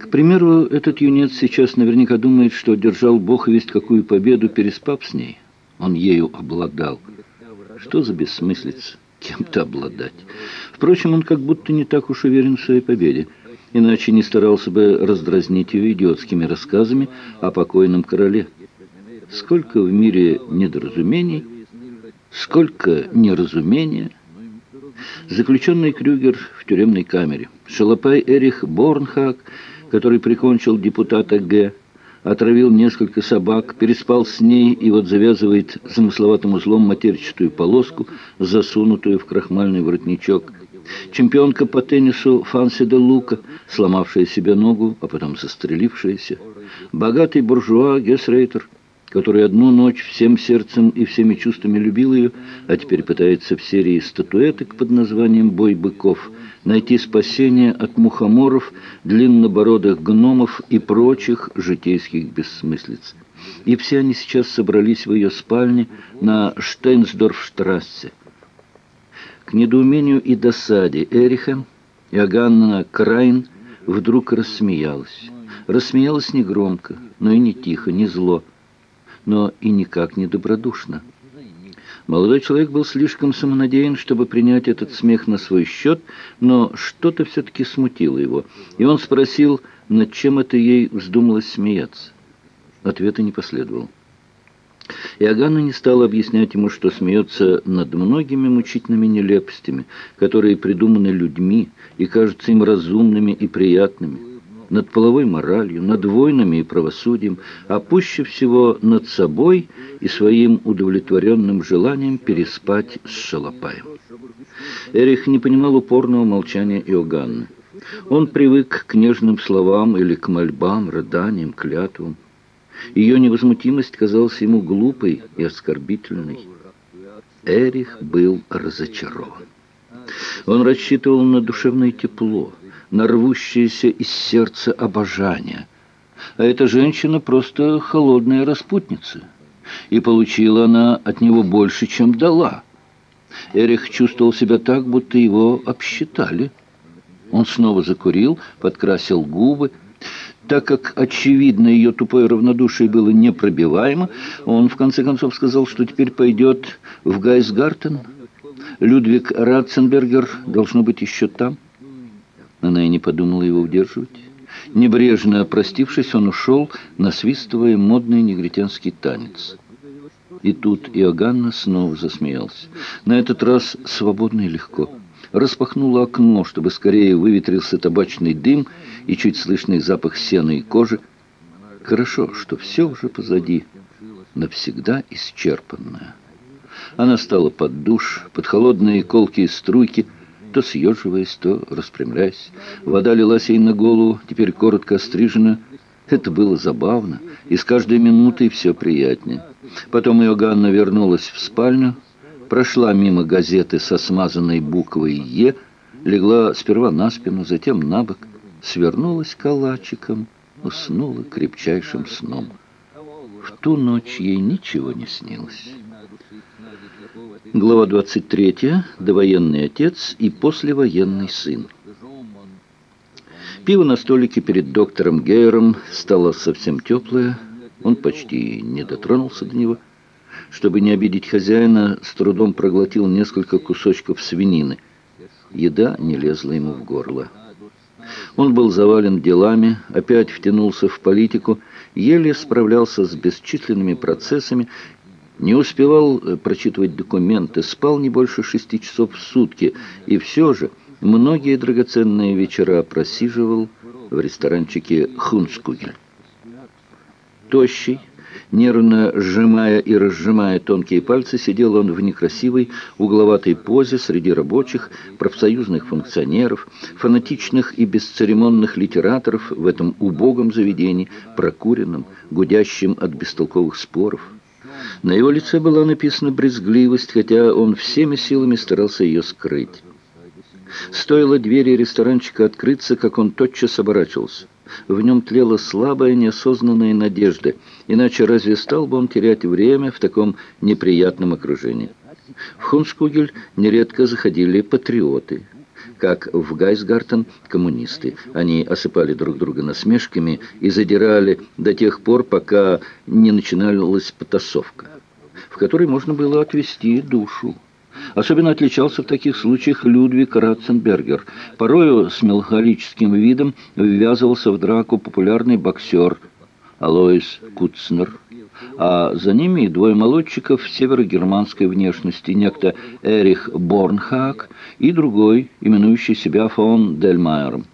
К примеру, этот юнец сейчас наверняка думает, что одержал Бог весть какую победу, переспав с ней. Он ею обладал. Что за бессмыслица кем-то обладать? Впрочем, он как будто не так уж уверен в своей победе, иначе не старался бы раздразнить ее идиотскими рассказами о покойном короле. Сколько в мире недоразумений, сколько неразумения. Заключенный Крюгер в тюремной камере. Шалопай Эрих Борнхак, который прикончил депутата Г., отравил несколько собак, переспал с ней и вот завязывает замысловатым узлом матерчатую полоску, засунутую в крахмальный воротничок. Чемпионка по теннису Фанси де Лука, сломавшая себе ногу, а потом застрелившаяся. Богатый буржуа Гесрейтер – который одну ночь всем сердцем и всеми чувствами любил ее, а теперь пытается в серии статуэток под названием «Бой быков» найти спасение от мухоморов, длиннобородых гномов и прочих житейских бессмыслиц. И все они сейчас собрались в ее спальне на Штейнсдорфштрассе. К недоумению и досаде Эриха Иоганна Крайн вдруг рассмеялась. Рассмеялась не громко, но и не тихо, не зло, но и никак не добродушно. Молодой человек был слишком самонадеян, чтобы принять этот смех на свой счет, но что-то все-таки смутило его, и он спросил, над чем это ей вздумалось смеяться. Ответа не последовал. Иоганна не стала объяснять ему, что смеется над многими мучительными нелепостями, которые придуманы людьми и кажутся им разумными и приятными над половой моралью, над войнами и правосудием, а пуще всего над собой и своим удовлетворенным желанием переспать с Шалопаем. Эрих не понимал упорного молчания Иоганны. Он привык к нежным словам или к мольбам, рыданиям, клятвам. Ее невозмутимость казалась ему глупой и оскорбительной. Эрих был разочарован. Он рассчитывал на душевное тепло, на рвущееся из сердца обожание. А эта женщина просто холодная распутница. И получила она от него больше, чем дала. Эрих чувствовал себя так, будто его обсчитали. Он снова закурил, подкрасил губы. Так как, очевидно, ее тупое равнодушие было непробиваемо, он, в конце концов, сказал, что теперь пойдет в Гайсгартен. Людвиг Ратценбергер должно быть еще там. Она и не подумала его удерживать. Небрежно простившись, он ушел, насвистывая модный негритянский танец. И тут Иоганна снова засмеялся. На этот раз свободно и легко. Распахнула окно, чтобы скорее выветрился табачный дым и чуть слышный запах сена и кожи. Хорошо, что все уже позади, навсегда исчерпанное. Она стала под душ, под холодные колкие струйки, то съеживаясь, то распрямляясь. Вода лилась ей на голову, теперь коротко острижена. Это было забавно, и с каждой минутой все приятнее. Потом Иоганна вернулась в спальню, прошла мимо газеты со смазанной буквой «Е», легла сперва на спину, затем на бок, свернулась калачиком, уснула крепчайшим сном. В ту ночь ей ничего не снилось. Глава 23. Довоенный отец и послевоенный сын. Пиво на столике перед доктором Гейером стало совсем теплое. Он почти не дотронулся до него. Чтобы не обидеть хозяина, с трудом проглотил несколько кусочков свинины. Еда не лезла ему в горло. Он был завален делами, опять втянулся в политику, еле справлялся с бесчисленными процессами не успевал э, прочитывать документы, спал не больше шести часов в сутки, и все же многие драгоценные вечера просиживал в ресторанчике «Хунскугель». Тощий, нервно сжимая и разжимая тонкие пальцы, сидел он в некрасивой, угловатой позе среди рабочих, профсоюзных функционеров, фанатичных и бесцеремонных литераторов в этом убогом заведении, прокуренном, гудящем от бестолковых споров. На его лице была написана брезгливость, хотя он всеми силами старался ее скрыть. Стоило двери ресторанчика открыться, как он тотчас оборачивался. В нем тлела слабая, неосознанная надежда, иначе разве стал бы он терять время в таком неприятном окружении? В Хунскугель нередко заходили патриоты. Как в Гайсгартен коммунисты. Они осыпали друг друга насмешками и задирали до тех пор, пока не начиналась потасовка, в которой можно было отвести душу. Особенно отличался в таких случаях Людвиг Ратценбергер. Порою с меланхолическим видом ввязывался в драку популярный боксер Алоис Куцнер а за ними двое молодчиков северогерманской внешности, некто Эрих Борнхак и другой, именующий себя фон Дельмайером.